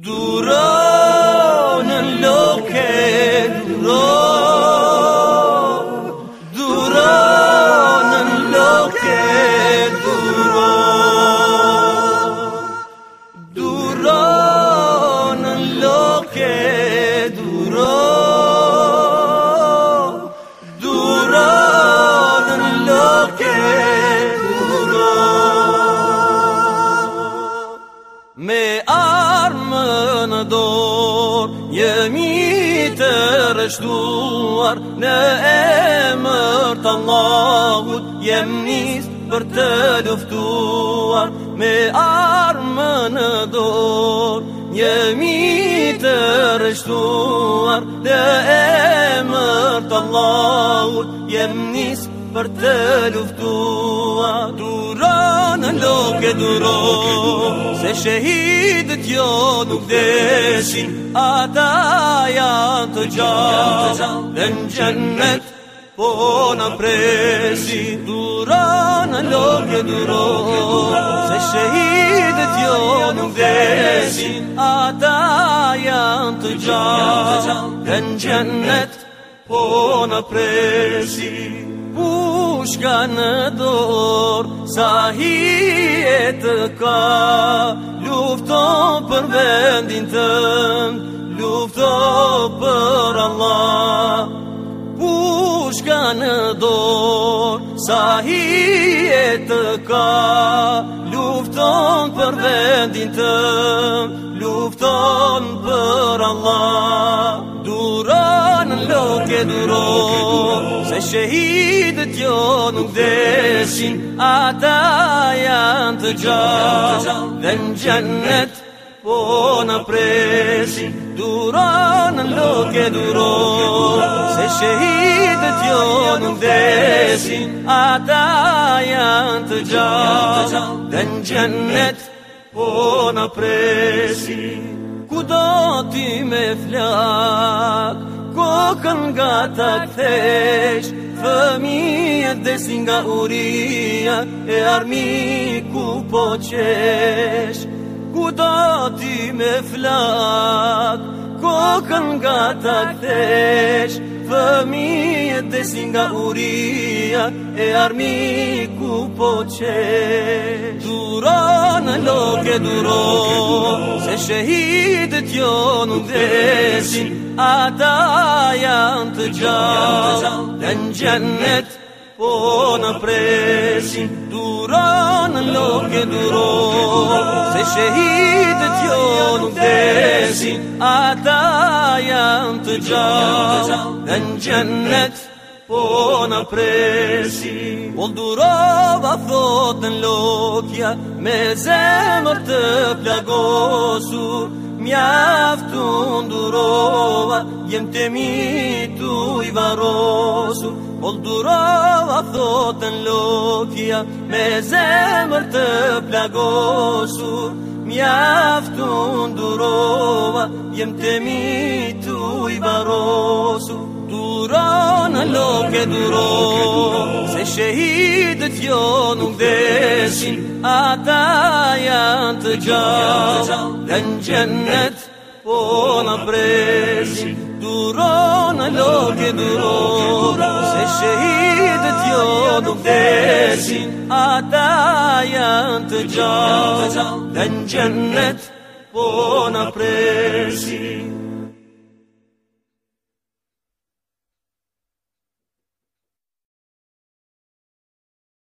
Duraron lo que duró. Duraron lo que duró. Duraron lo que duró. Duraron lo que duró. Me dor Jemi të rështuar Në emër të Allahut Jem për të luftuar Me armë në dor Jemi të rështuar Në emër të Allahut Jem për të luftuar Kalo ke duro Se shëhit jo nuk deshin Ata janë të gjatë Dhe në gjennet Po në presi në loke duro Se shëhit jo tjo nuk deshin Ata janë të gjatë Dhe në gjennet Po në presi pushka në dorë Sa hi e të ka Lufto për vendin tënë Lufto për Allah Pushka në dorë Sa hi e të ka Lufto për vendin tënë Lufto për Allah ke duro Se shëhidët jo nuk deshin Ata janë të gjallë Dhe në gjennet po në presin Duro në loke duro Se shëhidët jo nuk deshin Ata janë të gjallë Dhe në gjennet po në presin Kudo ti me flakë kokën nga ta këthesh Fëmijë dhe si nga uria e armi ku po qesh Kuda ti me flakë kën nga ta kthesh Fëmije të si nga uria E armi ku po qesh në loke duro Se shëhidët jo nuk desin Ata janë të gjallë Dhe në gjennet po në presin Duron në loke duro Se shëhidët jo nuk desin Ata janë të gjallë të në gjennet po në presi O durova në lokja Me zemër të plagosu Mjaftu në durova Jem të mitu i varosu O durova në lokja Me zemër të plagosu Mjaftu në durova tua yem temi tu i barosu durò lo che durò se shahid e t'jo nuk deshin ata janë të gjallë dhe në po në preshin duro në loke duro se shahid e t'jo nuk deshin ata janë të gjallë dhe në po bona presi